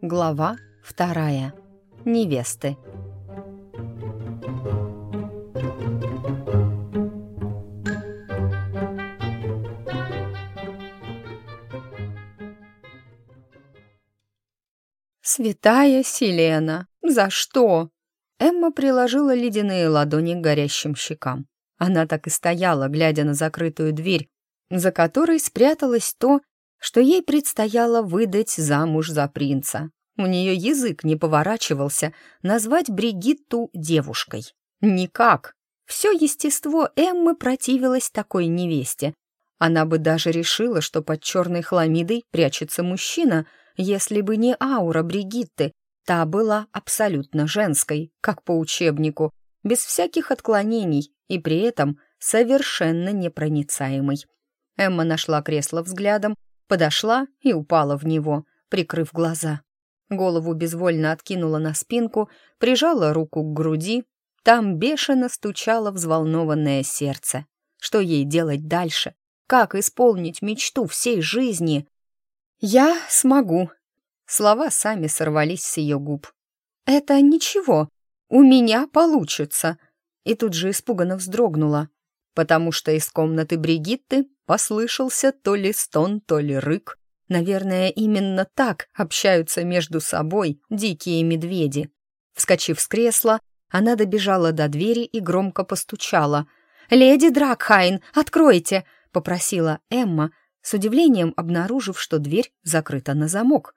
Глава вторая. Невесты. «Святая Селена, за что?» Эмма приложила ледяные ладони к горящим щекам. Она так и стояла, глядя на закрытую дверь, за которой спряталось то, что ей предстояло выдать замуж за принца. У нее язык не поворачивался назвать Бригитту девушкой. Никак. Все естество Эммы противилось такой невесте. Она бы даже решила, что под черной хламидой прячется мужчина, если бы не аура Бригитты. Та была абсолютно женской, как по учебнику, без всяких отклонений и при этом совершенно непроницаемой. Эмма нашла кресло взглядом, подошла и упала в него, прикрыв глаза. Голову безвольно откинула на спинку, прижала руку к груди. Там бешено стучало взволнованное сердце. Что ей делать дальше? Как исполнить мечту всей жизни? «Я смогу». Слова сами сорвались с ее губ. «Это ничего. У меня получится». И тут же испуганно вздрогнула, потому что из комнаты Бригитты послышался то ли стон, то ли рык. Наверное, именно так общаются между собой дикие медведи. Вскочив с кресла, она добежала до двери и громко постучала. «Леди Дракхайн, откройте!» — попросила Эмма, с удивлением обнаружив, что дверь закрыта на замок.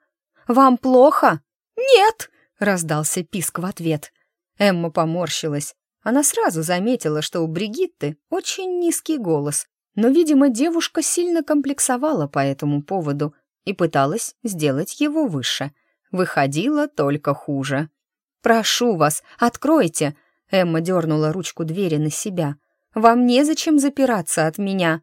«Вам плохо?» «Нет!» — раздался писк в ответ. Эмма поморщилась. Она сразу заметила, что у Бригитты очень низкий голос, но, видимо, девушка сильно комплексовала по этому поводу и пыталась сделать его выше. Выходило только хуже. «Прошу вас, откройте!» Эмма дернула ручку двери на себя. «Вам незачем запираться от меня!»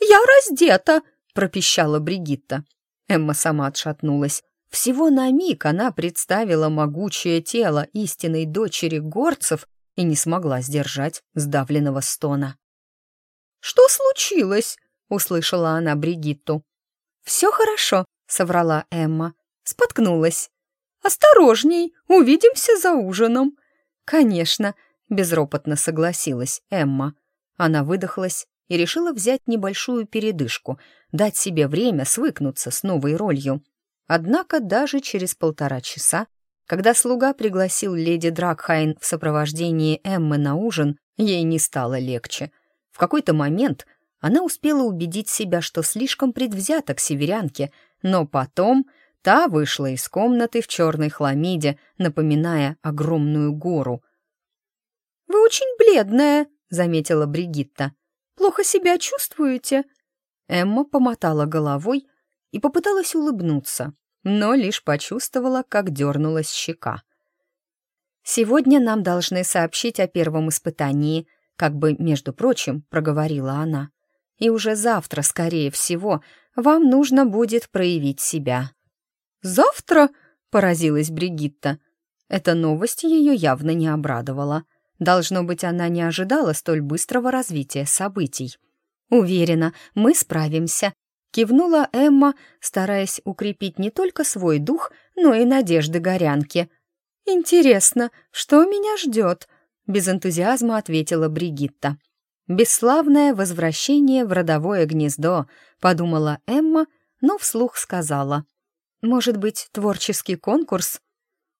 «Я раздета!» — пропищала Бригитта. Эмма сама отшатнулась. Всего на миг она представила могучее тело истинной дочери горцев и не смогла сдержать сдавленного стона. «Что случилось?» — услышала она Бригитту. «Все хорошо», — соврала Эмма. Споткнулась. «Осторожней, увидимся за ужином». «Конечно», — безропотно согласилась Эмма. Она выдохлась и решила взять небольшую передышку, дать себе время свыкнуться с новой ролью. Однако даже через полтора часа, когда слуга пригласил леди Дракхайн в сопровождении Эммы на ужин, ей не стало легче. В какой-то момент она успела убедить себя, что слишком предвзята к северянке, но потом та вышла из комнаты в черной хламиде, напоминая огромную гору. «Вы очень бледная», — заметила Бригитта. «Плохо себя чувствуете?» Эмма помотала головой и попыталась улыбнуться, но лишь почувствовала, как дернулась щека. «Сегодня нам должны сообщить о первом испытании», как бы, между прочим, проговорила она и уже завтра, скорее всего, вам нужно будет проявить себя». «Завтра?» — поразилась Бригитта. Эта новость ее явно не обрадовала. Должно быть, она не ожидала столь быстрого развития событий. «Уверена, мы справимся», — кивнула Эмма, стараясь укрепить не только свой дух, но и надежды горянки. «Интересно, что меня ждет?» — без энтузиазма ответила Бригитта. «Бесславное возвращение в родовое гнездо», — подумала Эмма, но вслух сказала. «Может быть, творческий конкурс?»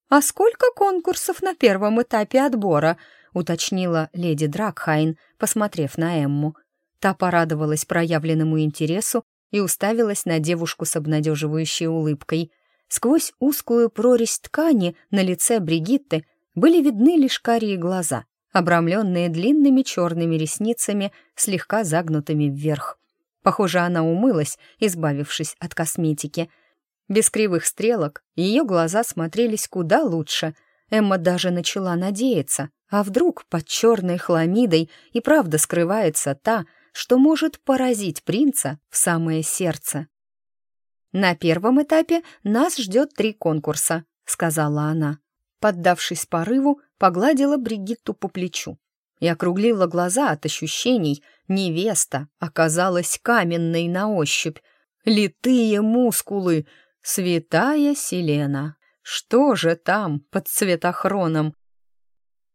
«А сколько конкурсов на первом этапе отбора?» — уточнила леди Дракхайн, посмотрев на Эмму. Та порадовалась проявленному интересу и уставилась на девушку с обнадеживающей улыбкой. Сквозь узкую прорезь ткани на лице Бригитты были видны лишь карие глаза, обрамленные длинными черными ресницами, слегка загнутыми вверх. Похоже, она умылась, избавившись от косметики. Без кривых стрелок ее глаза смотрелись куда лучше. Эмма даже начала надеяться, а вдруг под черной хламидой и правда скрывается та, что может поразить принца в самое сердце. «На первом этапе нас ждет три конкурса», — сказала она. Поддавшись порыву, погладила Бригитту по плечу и округлила глаза от ощущений невеста оказалась каменной на ощупь. Литые мускулы, святая Селена. Что же там под цветохроном?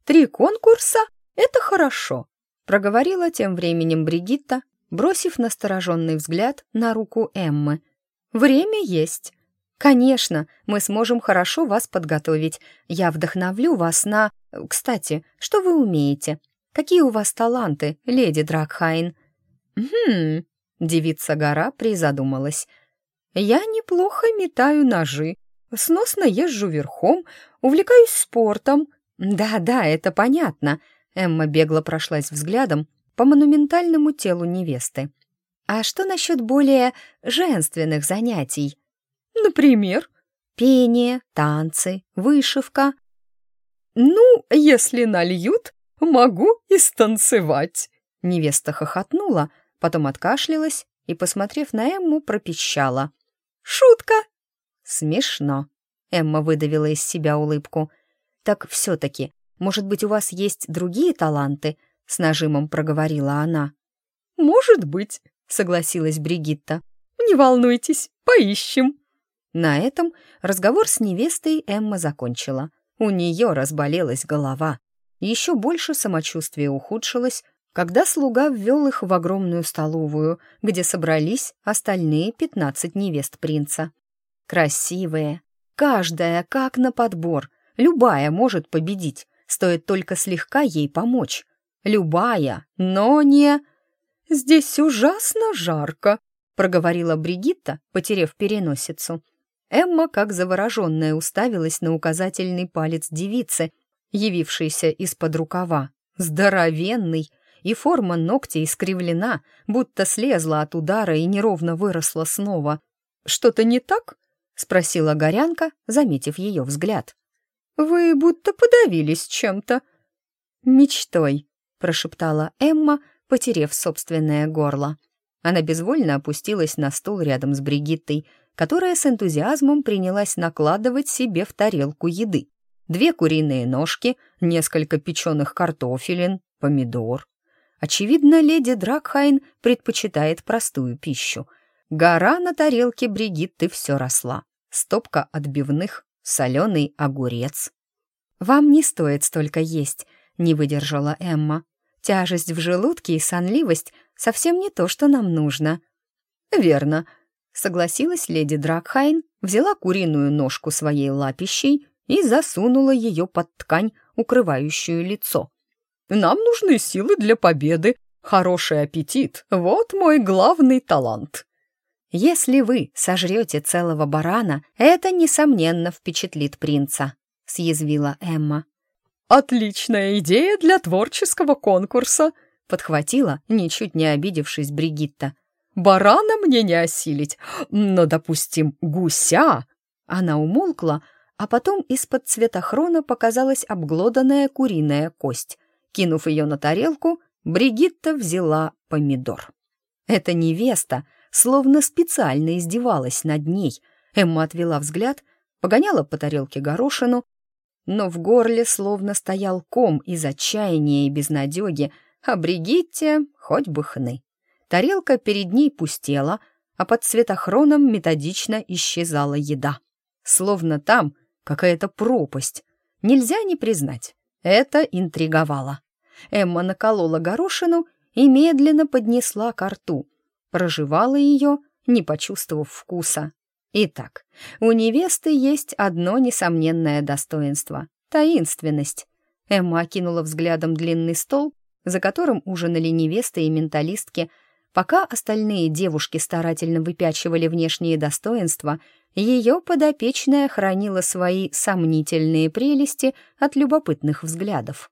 Три конкурса — это хорошо, проговорила тем временем Бригитта, бросив настороженный взгляд на руку Эммы. Время есть. Конечно, мы сможем хорошо вас подготовить. Я вдохновлю вас на... Кстати, что вы умеете? Какие у вас таланты, леди Дракхайн? Хм, девица гора призадумалась. Я неплохо метаю ножи, сносно езжу верхом, увлекаюсь спортом. Да-да, это понятно. Эмма бегло прошлась взглядом по монументальному телу невесты. А что насчет более женственных занятий? Например, пение, танцы, вышивка. Ну, если нальют, могу и станцевать. Невеста хохотнула, потом откашлялась и, посмотрев на Эмму, пропищала. «Шутка!» «Смешно!» — Эмма выдавила из себя улыбку. «Так все-таки, может быть, у вас есть другие таланты?» — с нажимом проговорила она. «Может быть», — согласилась Бригитта. «Не волнуйтесь, поищем». На этом разговор с невестой Эмма закончила. У нее разболелась голова. Еще больше самочувствие ухудшилось, когда слуга ввел их в огромную столовую, где собрались остальные пятнадцать невест принца. Красивые, каждая как на подбор, любая может победить, стоит только слегка ей помочь. Любая, но не... «Здесь ужасно жарко», — проговорила Бригитта, потеряв переносицу. Эмма, как завороженная, уставилась на указательный палец девицы, явившейся из-под рукава. Здоровенный, и форма ногтя искривлена, будто слезла от удара и неровно выросла снова. «Что-то не так?» — спросила Горянка, заметив ее взгляд. «Вы будто подавились чем-то». «Мечтой», — прошептала Эмма, потерев собственное горло. Она безвольно опустилась на стул рядом с Бригиттой, которая с энтузиазмом принялась накладывать себе в тарелку еды. Две куриные ножки, несколько печеных картофелин, помидор, Очевидно, леди Дракхайн предпочитает простую пищу. Гора на тарелке Бригитты все росла. Стопка отбивных, соленый огурец. «Вам не стоит столько есть», — не выдержала Эмма. «Тяжесть в желудке и сонливость совсем не то, что нам нужно». «Верно», — согласилась леди Дракхайн, взяла куриную ножку своей лапищей и засунула ее под ткань, укрывающую лицо. Нам нужны силы для победы, хороший аппетит. Вот мой главный талант. Если вы сожрете целого барана, это, несомненно, впечатлит принца», — съязвила Эмма. «Отличная идея для творческого конкурса», — подхватила, ничуть не обидевшись Бригитта. «Барана мне не осилить, но, допустим, гуся». Она умолкла, а потом из-под цветохрона показалась обглоданная куриная кость. Кинув ее на тарелку, Бригитта взяла помидор. Эта невеста словно специально издевалась над ней. Эмма отвела взгляд, погоняла по тарелке горошину, но в горле словно стоял ком из отчаяния и безнадеги, а Бригитте хоть бы хны. Тарелка перед ней пустела, а под светохроном методично исчезала еда. Словно там какая-то пропасть. Нельзя не признать, это интриговало. Эмма наколола горошину и медленно поднесла ко рту. Проживала ее, не почувствовав вкуса. Итак, у невесты есть одно несомненное достоинство — таинственность. Эмма окинула взглядом длинный стол, за которым ужинали невесты и менталистки, пока остальные девушки старательно выпячивали внешние достоинства, ее подопечная хранила свои сомнительные прелести от любопытных взглядов.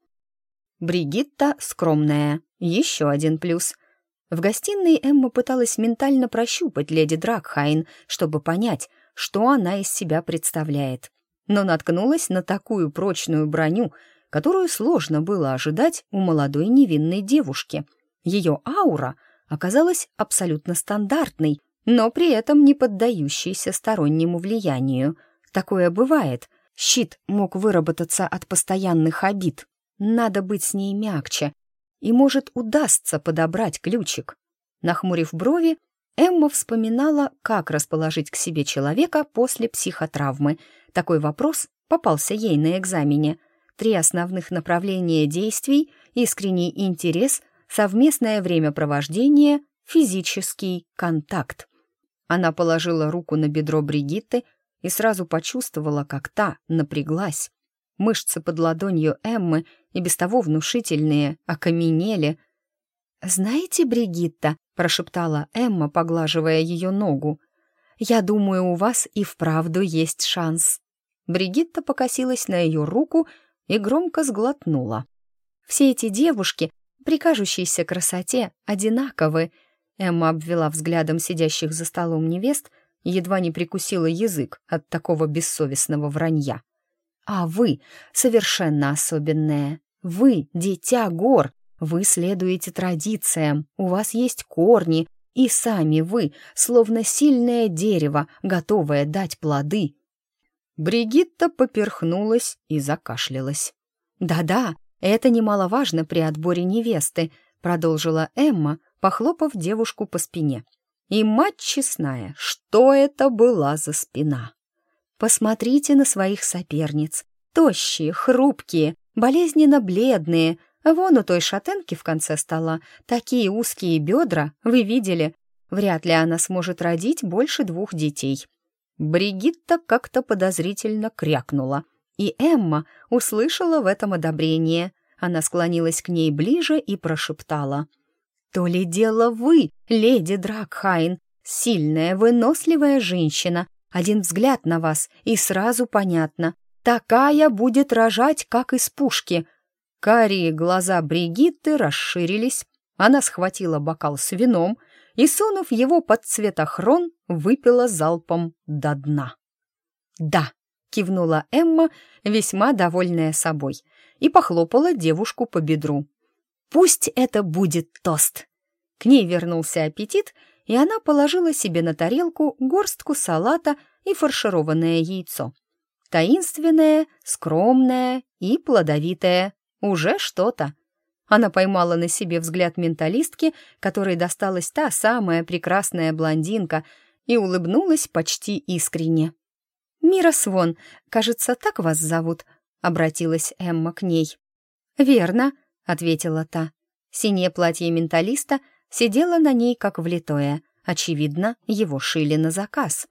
Бригитта скромная. Еще один плюс. В гостиной Эмма пыталась ментально прощупать леди Дракхайн, чтобы понять, что она из себя представляет. Но наткнулась на такую прочную броню, которую сложно было ожидать у молодой невинной девушки. Ее аура оказалась абсолютно стандартной, но при этом не поддающейся стороннему влиянию. Такое бывает. Щит мог выработаться от постоянных обид, надо быть с ней мягче. И, может, удастся подобрать ключик. Нахмурив брови, Эмма вспоминала, как расположить к себе человека после психотравмы. Такой вопрос попался ей на экзамене. Три основных направления действий, искренний интерес, совместное времяпровождение, физический контакт. Она положила руку на бедро Бригитты и сразу почувствовала, как та напряглась. Мышцы под ладонью Эммы, и без того внушительные, окаменели. «Знаете, Бригитта», — прошептала Эмма, поглаживая ее ногу, «я думаю, у вас и вправду есть шанс». Бригитта покосилась на ее руку и громко сглотнула. «Все эти девушки, при кажущейся красоте, одинаковы», Эмма обвела взглядом сидящих за столом невест едва не прикусила язык от такого бессовестного вранья. «А вы совершенно особенная. Вы — дитя гор, вы следуете традициям, у вас есть корни, и сами вы, словно сильное дерево, готовое дать плоды». Бригитта поперхнулась и закашлялась. «Да-да, это немаловажно при отборе невесты», продолжила Эмма, похлопав девушку по спине. И мать честная, что это была за спина? Посмотрите на своих соперниц. Тощие, хрупкие, болезненно бледные. Вон у той шатенки в конце стола такие узкие бедра, вы видели? Вряд ли она сможет родить больше двух детей. Бригитта как-то подозрительно крякнула, и Эмма услышала в этом одобрение. Она склонилась к ней ближе и прошептала — то ли дело вы, леди Дракхайн, сильная, выносливая женщина. Один взгляд на вас, и сразу понятно. Такая будет рожать, как из пушки. Карие глаза Бригитты расширились. Она схватила бокал с вином и, сунув его под цветохрон, выпила залпом до дна. «Да», — кивнула Эмма, весьма довольная собой, и похлопала девушку по бедру. Пусть это будет тост. К ней вернулся аппетит, и она положила себе на тарелку горстку салата и фаршированное яйцо. Таинственное, скромное и плодовитое. Уже что-то. Она поймала на себе взгляд менталистки, которой досталась та самая прекрасная блондинка, и улыбнулась почти искренне. «Мира Свон, кажется, так вас зовут?» — обратилась Эмма к ней. «Верно», — ответила та. Синее платье менталиста сидело на ней как влитое. Очевидно, его шили на заказ.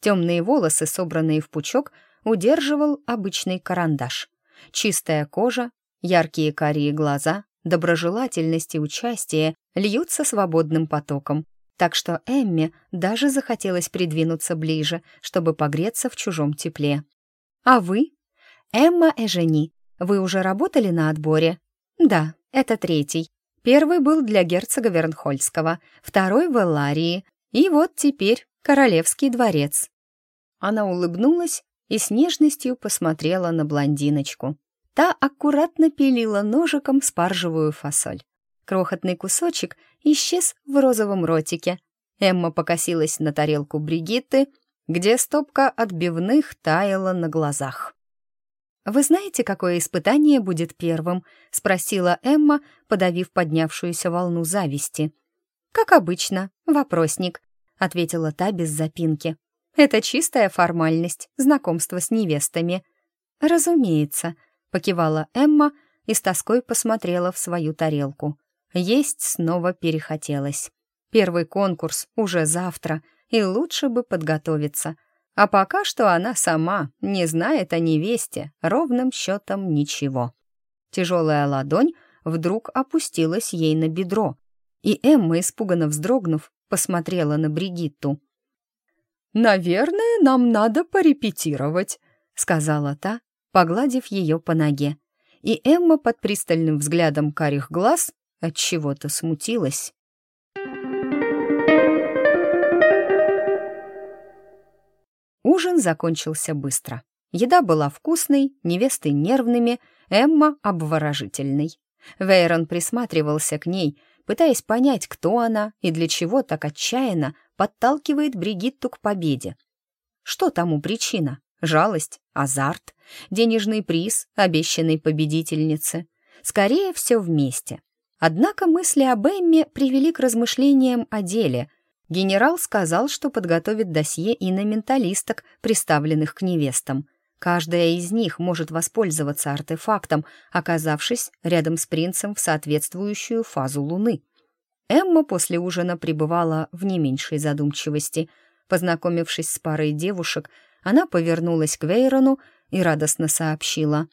Темные волосы, собранные в пучок, удерживал обычный карандаш. Чистая кожа, яркие карие глаза, доброжелательность и участие льются свободным потоком. Так что Эмме даже захотелось придвинуться ближе, чтобы погреться в чужом тепле. «А вы?» «Эмма Эжени, вы уже работали на отборе?» Да, это третий. Первый был для герцога Вернхольского, второй в Элларии, и вот теперь Королевский дворец. Она улыбнулась и с нежностью посмотрела на блондиночку. Та аккуратно пилила ножиком спаржевую фасоль. Крохотный кусочек исчез в розовом ротике. Эмма покосилась на тарелку Бригитты, где стопка отбивных таяла на глазах. «Вы знаете, какое испытание будет первым?» — спросила Эмма, подавив поднявшуюся волну зависти. «Как обычно, вопросник», — ответила та без запинки. «Это чистая формальность, знакомство с невестами». «Разумеется», — покивала Эмма и с тоской посмотрела в свою тарелку. Есть снова перехотелось. Первый конкурс уже завтра, и лучше бы подготовиться — а пока что она сама не знает о невесте ровным счетом ничего. Тяжелая ладонь вдруг опустилась ей на бедро, и Эмма, испуганно вздрогнув, посмотрела на Бригитту. «Наверное, нам надо порепетировать», — сказала та, погладив ее по ноге. И Эмма под пристальным взглядом карих глаз от чего-то смутилась. Ужин закончился быстро. Еда была вкусной, невесты нервными, Эмма обворожительной. Вейрон присматривался к ней, пытаясь понять, кто она и для чего так отчаянно подталкивает Бригитту к победе. Что тому причина? Жалость, азарт, денежный приз обещанной победительнице. Скорее все вместе. Однако мысли об Эмме привели к размышлениям о деле. Генерал сказал, что подготовит досье и на менталисток, приставленных к невестам. Каждая из них может воспользоваться артефактом, оказавшись рядом с принцем в соответствующую фазу Луны. Эмма после ужина пребывала в не меньшей задумчивости. Познакомившись с парой девушек, она повернулась к Вейрону и радостно сообщила.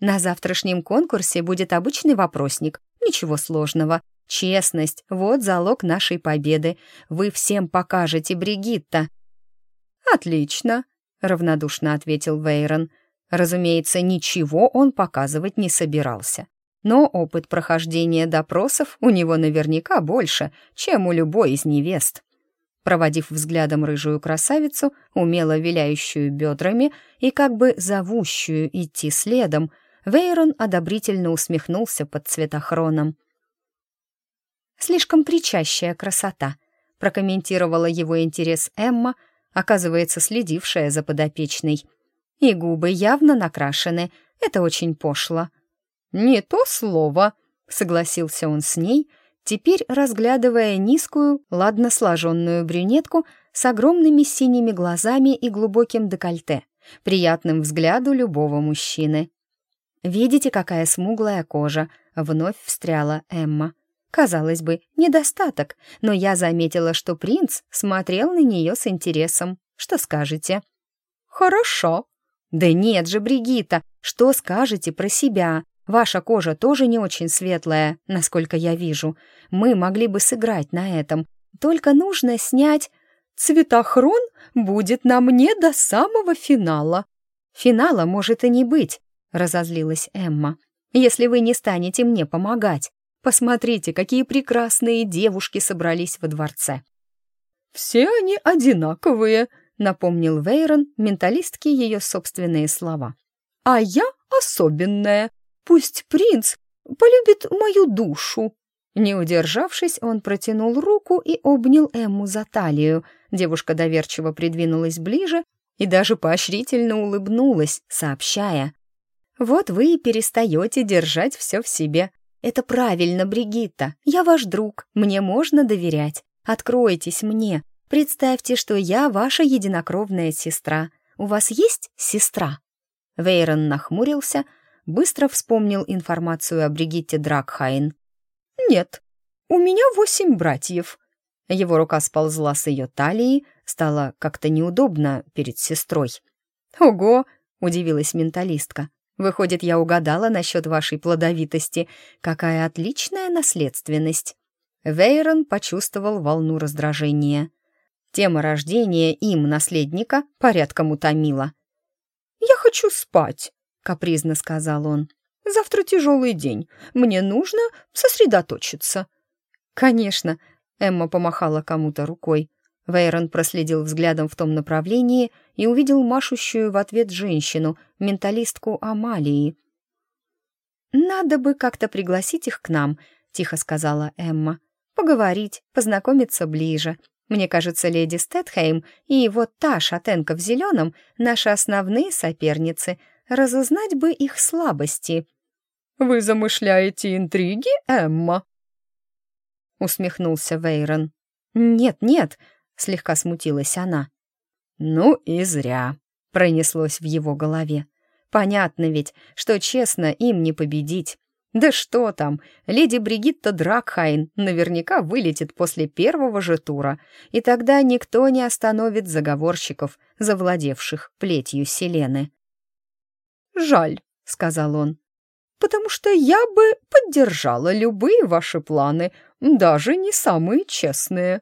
«На завтрашнем конкурсе будет обычный вопросник. Ничего сложного. Честность — вот залог нашей победы. Вы всем покажете, Бригитта». «Отлично», — равнодушно ответил Вейрон. Разумеется, ничего он показывать не собирался. Но опыт прохождения допросов у него наверняка больше, чем у любой из невест. Проводив взглядом рыжую красавицу, умело виляющую бедрами и как бы зовущую идти следом, Вейрон одобрительно усмехнулся под цветохроном. «Слишком причащая красота», — прокомментировала его интерес Эмма, оказывается, следившая за подопечной. «И губы явно накрашены, это очень пошло». «Не то слово», — согласился он с ней, теперь разглядывая низкую, ладно сложенную брюнетку с огромными синими глазами и глубоким декольте, приятным взгляду любого мужчины. «Видите, какая смуглая кожа?» — вновь встряла Эмма. Казалось бы, недостаток, но я заметила, что принц смотрел на нее с интересом. Что скажете? «Хорошо». «Да нет же, Бригита, что скажете про себя? Ваша кожа тоже не очень светлая, насколько я вижу. Мы могли бы сыграть на этом. Только нужно снять... Цветохрон будет на мне до самого финала. Финала может и не быть, разозлилась Эмма. «Если вы не станете мне помогать, посмотрите, какие прекрасные девушки собрались во дворце». «Все они одинаковые», — напомнил Вейрон менталистке ее собственные слова. «А я особенная. Пусть принц полюбит мою душу». Не удержавшись, он протянул руку и обнял Эмму за талию. Девушка доверчиво придвинулась ближе и даже поощрительно улыбнулась, сообщая. Вот вы и перестаете держать все в себе. Это правильно, Бригитта. Я ваш друг, мне можно доверять. Откройтесь мне. Представьте, что я ваша единокровная сестра. У вас есть сестра?» Вейрон нахмурился, быстро вспомнил информацию о Бригитте Дракхайн. «Нет, у меня восемь братьев». Его рука сползла с ее талии, стало как-то неудобно перед сестрой. «Ого!» — удивилась менталистка. Выходит, я угадала насчет вашей плодовитости. Какая отличная наследственность!» Вейрон почувствовал волну раздражения. Тема рождения им наследника порядком утомила. «Я хочу спать», — капризно сказал он. «Завтра тяжелый день. Мне нужно сосредоточиться». «Конечно», — Эмма помахала кому-то рукой. Вейрон проследил взглядом в том направлении и увидел машущую в ответ женщину, менталистку Амалии. «Надо бы как-то пригласить их к нам», — тихо сказала Эмма. «Поговорить, познакомиться ближе. Мне кажется, леди Стэтхейм и вот та шатенка в зеленом — наши основные соперницы. Разузнать бы их слабости». «Вы замышляете интриги, Эмма?» — усмехнулся Вейрон. «Нет, нет», слегка смутилась она. «Ну и зря», — пронеслось в его голове. «Понятно ведь, что честно им не победить. Да что там, леди Бригитта Дракхайн наверняка вылетит после первого же тура, и тогда никто не остановит заговорщиков, завладевших плетью Селены». «Жаль», — сказал он, — «потому что я бы поддержала любые ваши планы, даже не самые честные».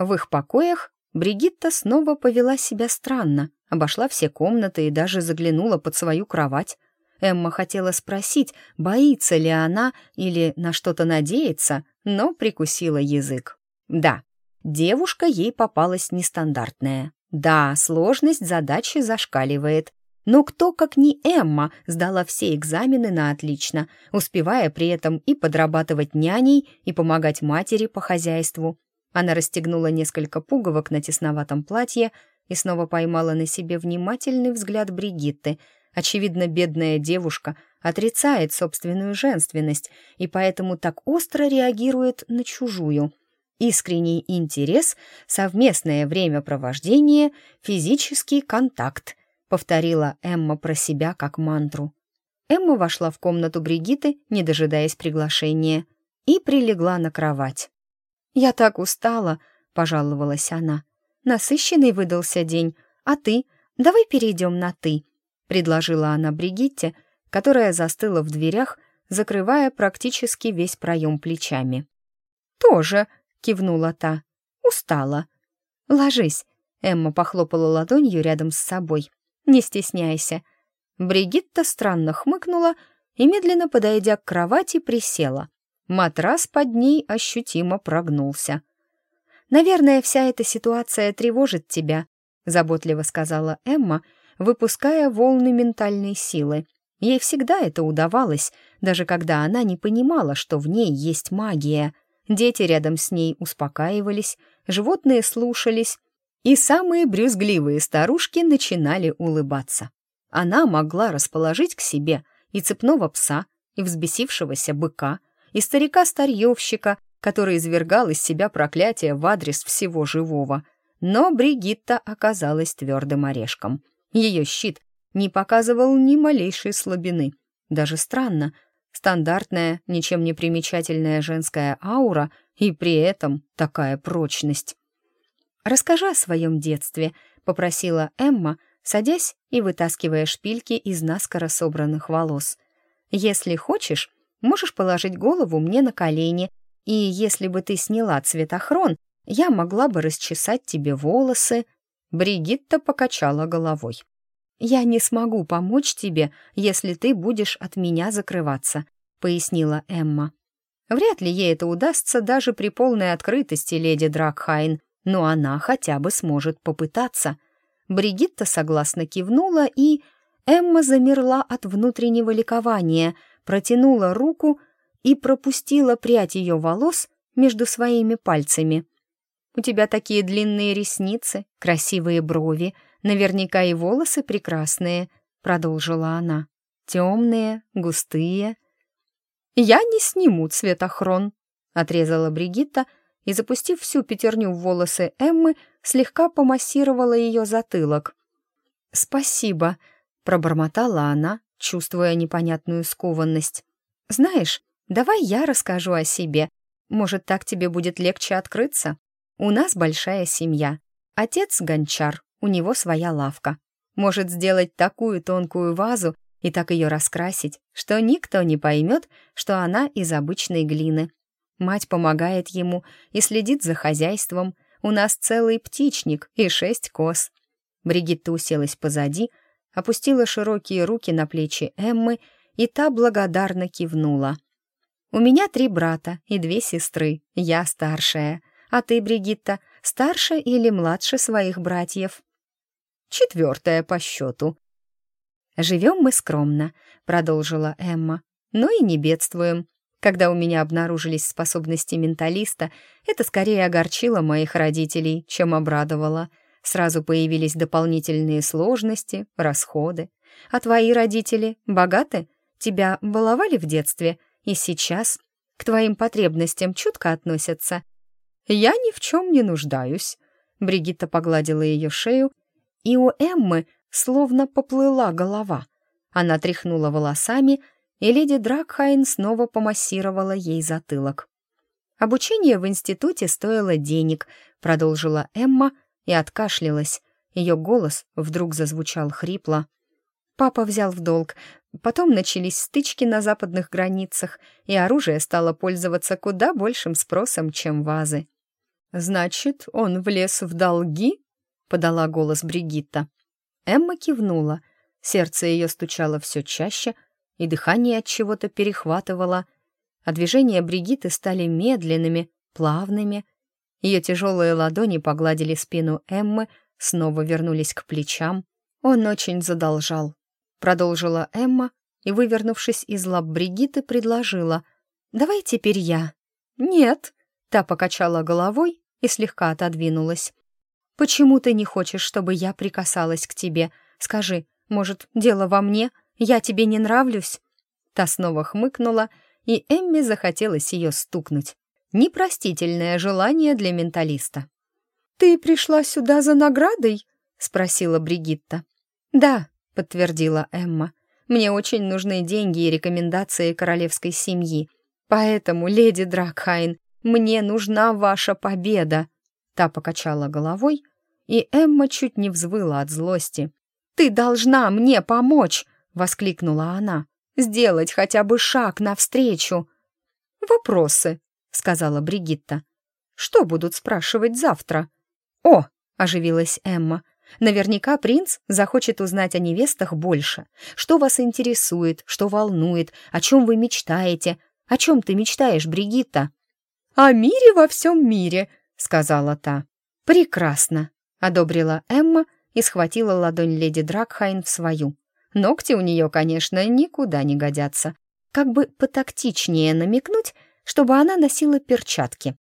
В их покоях Бригитта снова повела себя странно, обошла все комнаты и даже заглянула под свою кровать. Эмма хотела спросить, боится ли она или на что-то надеется, но прикусила язык. Да, девушка ей попалась нестандартная. Да, сложность задачи зашкаливает. Но кто, как не Эмма, сдала все экзамены на отлично, успевая при этом и подрабатывать няней, и помогать матери по хозяйству. Она расстегнула несколько пуговок на тесноватом платье и снова поймала на себе внимательный взгляд Бригитты. Очевидно, бедная девушка отрицает собственную женственность и поэтому так остро реагирует на чужую. Искренний интерес, совместное времяпровождение, физический контакт, повторила Эмма про себя как мантру. Эмма вошла в комнату Бригиты, не дожидаясь приглашения, и прилегла на кровать. «Я так устала», — пожаловалась она. «Насыщенный выдался день. А ты? Давай перейдем на «ты», — предложила она Бригитте, которая застыла в дверях, закрывая практически весь проем плечами. «Тоже», — кивнула та. «Устала». «Ложись», — Эмма похлопала ладонью рядом с собой. «Не стесняйся». Бригитта странно хмыкнула и, медленно подойдя к кровати, присела. Матрас под ней ощутимо прогнулся. «Наверное, вся эта ситуация тревожит тебя», — заботливо сказала Эмма, выпуская волны ментальной силы. Ей всегда это удавалось, даже когда она не понимала, что в ней есть магия. Дети рядом с ней успокаивались, животные слушались, и самые брюзгливые старушки начинали улыбаться. Она могла расположить к себе и цепного пса, и взбесившегося быка, и старика-старьевщика, который извергал из себя проклятие в адрес всего живого. Но Бригитта оказалась твердым орешком. Ее щит не показывал ни малейшей слабины. Даже странно, стандартная, ничем не примечательная женская аура и при этом такая прочность. «Расскажи о своем детстве», — попросила Эмма, садясь и вытаскивая шпильки из наскоро собранных волос. «Если хочешь, можешь положить голову мне на колени, и если бы ты сняла цветохрон, я могла бы расчесать тебе волосы». Бригитта покачала головой. «Я не смогу помочь тебе, если ты будешь от меня закрываться», — пояснила Эмма. Вряд ли ей это удастся даже при полной открытости леди Дракхайн, но она хотя бы сможет попытаться. Бригитта согласно кивнула, и Эмма замерла от внутреннего ликования, протянула руку и пропустила прядь ее волос между своими пальцами. «У тебя такие длинные ресницы, красивые брови, наверняка и волосы прекрасные», — продолжила она. «Темные, густые». «Я не сниму цветохрон», — отрезала Бригитта, — и, запустив всю пятерню в волосы Эммы, слегка помассировала ее затылок. «Спасибо», — пробормотала она, чувствуя непонятную скованность. «Знаешь, давай я расскажу о себе. Может, так тебе будет легче открыться? У нас большая семья. Отец — гончар, у него своя лавка. Может сделать такую тонкую вазу и так ее раскрасить, что никто не поймет, что она из обычной глины. Мать помогает ему и следит за хозяйством. У нас целый птичник и шесть коз. Бригитта уселась позади, опустила широкие руки на плечи Эммы, и та благодарно кивнула. «У меня три брата и две сестры, я старшая. А ты, Бригитта, старше или младше своих братьев?» «Четвертая по счету». «Живем мы скромно», — продолжила Эмма, «но и не бедствуем. Когда у меня обнаружились способности менталиста, это скорее огорчило моих родителей, чем обрадовало. Сразу появились дополнительные сложности, расходы. А твои родители богаты? Тебя баловали в детстве? И сейчас к твоим потребностям чутко относятся? Я ни в чем не нуждаюсь. Бригитта погладила ее шею, и у Эммы словно поплыла голова. Она тряхнула волосами и леди Дракхайн снова помассировала ей затылок. «Обучение в институте стоило денег», — продолжила Эмма и откашлялась. Ее голос вдруг зазвучал хрипло. Папа взял в долг. Потом начались стычки на западных границах, и оружие стало пользоваться куда большим спросом, чем вазы. «Значит, он влез в долги?» — подала голос Бригитта. Эмма кивнула. Сердце ее стучало все чаще — и дыхание от чего-то перехватывало, а движения Бригиты стали медленными, плавными. Ее тяжелые ладони погладили спину Эммы, снова вернулись к плечам. Он очень задолжал. Продолжила Эмма и, вывернувшись из лап Бригиты, предложила. «Давай теперь я». «Нет», — та покачала головой и слегка отодвинулась. Почему ты не хочешь, чтобы я прикасалась к тебе? Скажи, может, дело во мне? Я тебе не нравлюсь?» Та снова хмыкнула, и Эмми захотелось ее стукнуть. Непростительное желание для менталиста. «Ты пришла сюда за наградой?» — спросила Бригитта. «Да», — подтвердила Эмма. «Мне очень нужны деньги и рекомендации королевской семьи. Поэтому, леди Дракхайн, мне нужна ваша победа!» Та покачала головой, и Эмма чуть не взвыла от злости. «Ты должна мне помочь!» — воскликнула она. «Сделать хотя бы шаг навстречу!» «Вопросы», — сказала Бригитта. «Что будут спрашивать завтра?» «О!» — оживилась Эмма. «Наверняка принц захочет узнать о невестах больше. Что вас интересует, что волнует, о чем вы мечтаете, «О чем ты мечтаешь, Бригитта?» «О мире во всем мире», — сказала та. «Прекрасно», — одобрила Эмма и схватила ладонь леди Дракхайн в свою. Ногти у нее, конечно, никуда не годятся. Как бы потактичнее намекнуть, чтобы она носила перчатки.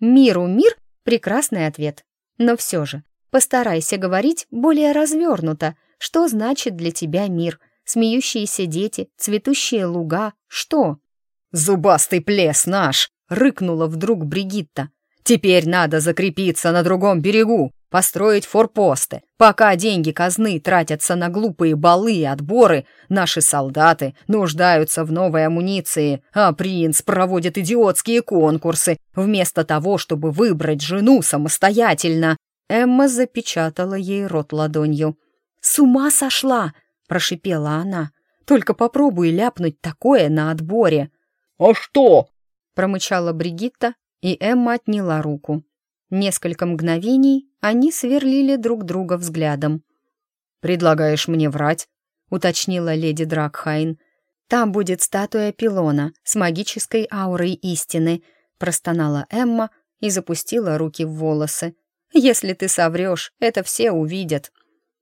«Миру мир» — прекрасный ответ. Но все же, постарайся говорить более развернуто. Что значит для тебя мир? Смеющиеся дети, цветущие луга, что? «Зубастый плес наш!» — рыкнула вдруг Бригитта. «Теперь надо закрепиться на другом берегу, построить форпосты. Пока деньги казны тратятся на глупые балы и отборы, наши солдаты нуждаются в новой амуниции, а принц проводит идиотские конкурсы, вместо того, чтобы выбрать жену самостоятельно». Эмма запечатала ей рот ладонью. «С ума сошла!» — прошипела она. «Только попробуй ляпнуть такое на отборе!» «А что?» — промычала Бригитта, и Эмма отняла руку. Несколько мгновений они сверлили друг друга взглядом. «Предлагаешь мне врать?» — уточнила леди Дракхайн. «Там будет статуя пилона с магической аурой истины», — простонала Эмма и запустила руки в волосы. «Если ты соврешь, это все увидят».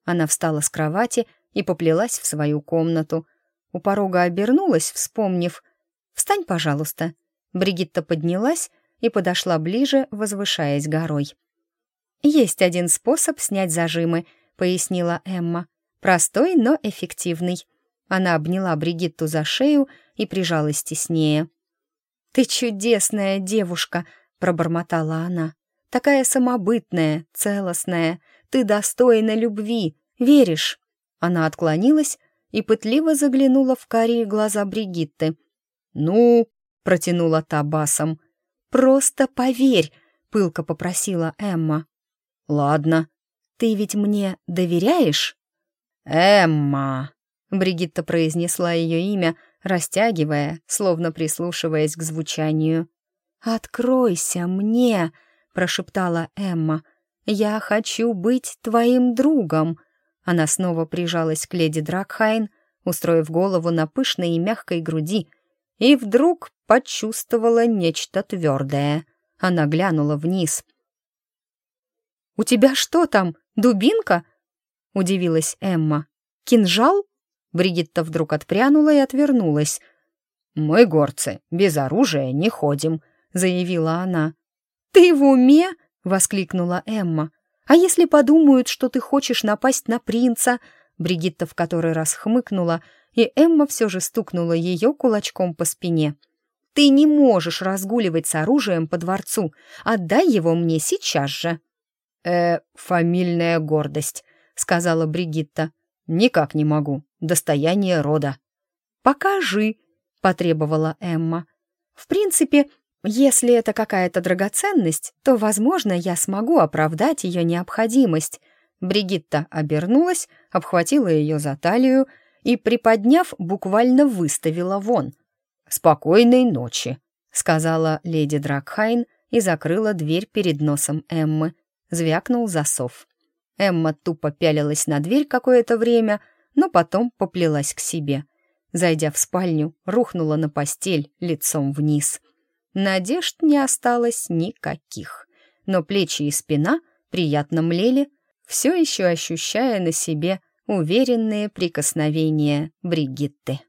Она встала с кровати и поплелась в свою комнату. У порога обернулась, вспомнив — «Встань, пожалуйста». Бригитта поднялась и подошла ближе, возвышаясь горой. «Есть один способ снять зажимы», — пояснила Эмма. «Простой, но эффективный». Она обняла Бригитту за шею и прижалась теснее. «Ты чудесная девушка», — пробормотала она. «Такая самобытная, целостная. Ты достойна любви. Веришь?» Она отклонилась и пытливо заглянула в карие глаза Бригитты. «Ну?» — протянула та басом. «Просто поверь», — пылко попросила Эмма. «Ладно». «Ты ведь мне доверяешь?» «Эмма», — Бригитта произнесла ее имя, растягивая, словно прислушиваясь к звучанию. «Откройся мне», — прошептала Эмма. «Я хочу быть твоим другом». Она снова прижалась к леди Дракхайн, устроив голову на пышной и мягкой груди, и вдруг почувствовала нечто твердое. Она глянула вниз. «У тебя что там, дубинка?» — удивилась Эмма. «Кинжал?» Бригитта вдруг отпрянула и отвернулась. «Мы, горцы, без оружия не ходим», — заявила она. «Ты в уме?» — воскликнула Эмма. «А если подумают, что ты хочешь напасть на принца?» Бригитта в который раз хмыкнула и Эмма все же стукнула ее кулачком по спине. «Ты не можешь разгуливать с оружием по дворцу. Отдай его мне сейчас же». «Э, фамильная гордость», — сказала Бригитта. «Никак не могу. Достояние рода». «Покажи», — потребовала Эмма. «В принципе, если это какая-то драгоценность, то, возможно, я смогу оправдать ее необходимость». Бригитта обернулась, обхватила ее за талию и, приподняв, буквально выставила вон. «Спокойной ночи», — сказала леди Дракхайн и закрыла дверь перед носом Эммы. Звякнул засов. Эмма тупо пялилась на дверь какое-то время, но потом поплелась к себе. Зайдя в спальню, рухнула на постель лицом вниз. Надежд не осталось никаких, но плечи и спина приятно млели, все еще ощущая на себе уверенные прикосновения Бригитты.